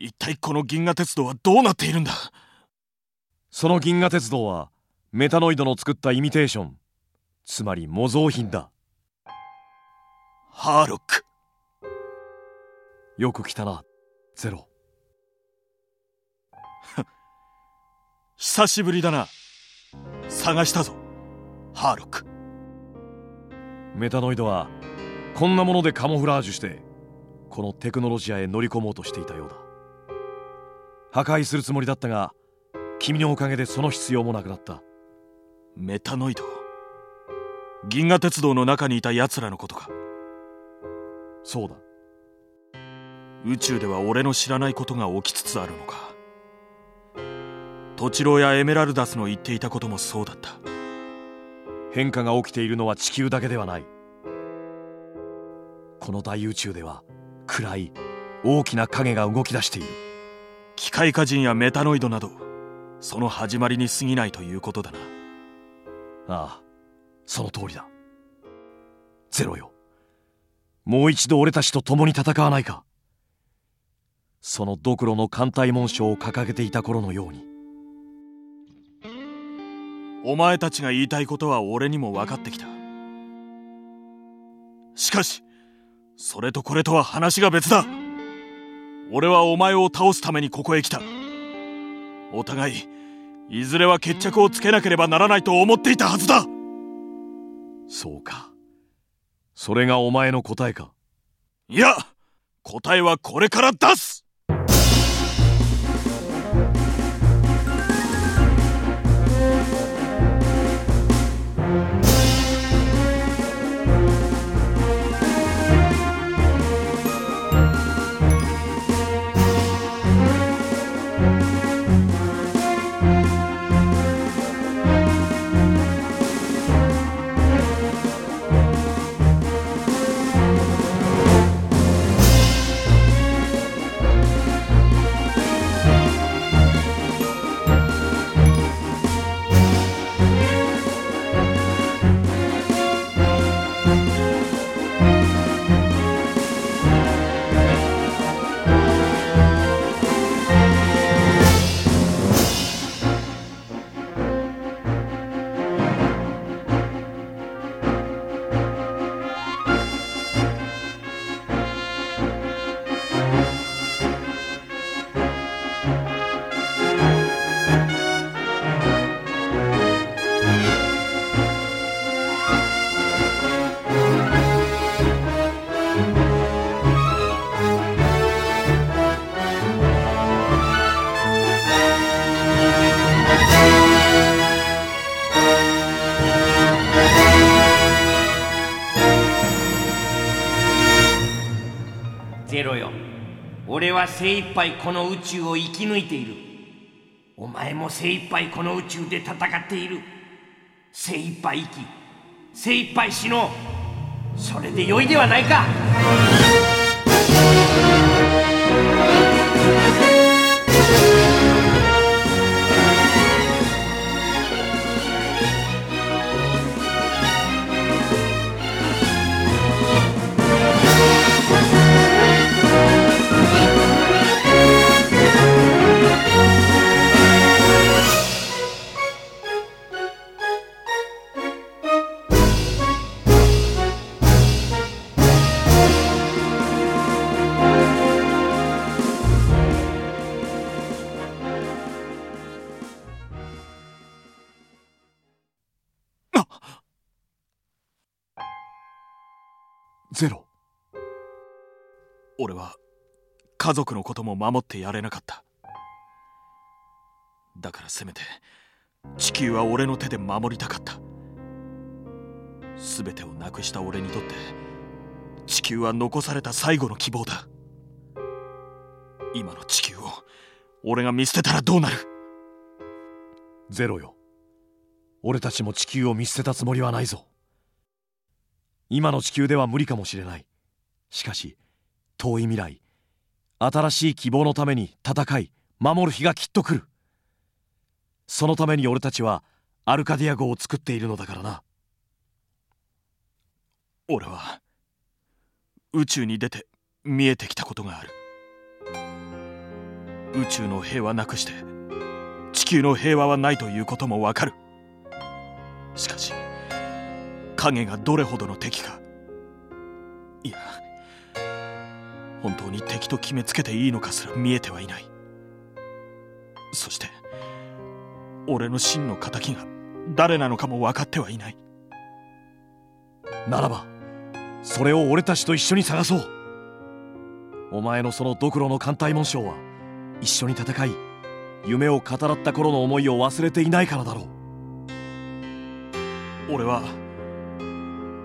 一体この銀河鉄道はどうなっているんだ？その銀河鉄道はメタノイドの作ったイミテーションつまり模造品だ。ハーロック。よく来たなゼロ。久しぶりだな。探したぞハーロック。メタノイドはこんなものでカモフラージュしてこのテクノロジアへ乗り込もうとしていたようだ破壊するつもりだったが君のおかげでその必要もなくなった。メタノイド。銀河鉄道の中にいた奴らのことか。そうだ。宇宙では俺の知らないことが起きつつあるのか。トチローやエメラルダスの言っていたこともそうだった。変化が起きているのは地球だけではない。この大宇宙では暗い大きな影が動き出している機械化人やメタノイドなどその始まりに過ぎないということだな。ああその通りだ。ゼロよ。もう一度俺たちと共に戦わないか。そのドクロの艦隊紋章を掲げていた頃のように。お前たちが言いたいことは俺にも分かってきた。しかしそれとこれとは話が別だ。俺はお前を倒すためにここへ来た。お互いいずれは決着をつけなければならないと思っていたはずだ。そうか。それがお前の答えか。いや答えはこれから出す。は精一杯この宇宙を生き抜いている。お前も精一杯この宇宙で戦っている。精一杯生き精一杯死の。うそれでよいではないか。俺は家族のことも守ってやれなかった。だからせめて地球は俺の手で守りたかった。全てをなくした俺にとって地球は残された最後の希望だ。今の地球を俺が見捨てたらどうなる？ゼロよ。俺たちも地球を見捨てたつもりはないぞ。今の地球では無理かもしれない。しかし遠い未来。新しい希望のために戦い守る日がきっと来る。そのために俺たちはアルカディア号を作っているのだからな。俺は宇宙に出て見えてきたことがある。宇宙の平和なくして地球の平和はないということもわかる。しかし影がどれほどの敵か。いや本当に敵と決めつけていいのかすら見えてはいない。そして俺の真の敵が誰なのかも分かってはいない。ならばそれを俺たちと一緒に探そう。お前のそのドクロの艦隊紋章は一緒に戦い夢を語らった頃の思いを忘れていないからだろう。俺は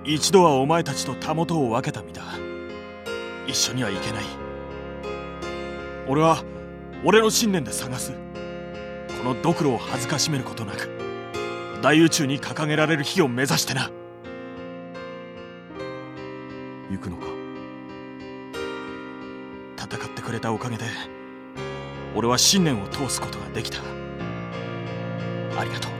一度はお前たちとたもとを分けた身だ。一緒には行けない。俺は俺の信念で探す。このドクロを恥ずかしめることなく。大宇宙に掲げられる日を目指してな。行くのか？戦ってくれたおかげで俺は信念を通すことができた。ありがとう。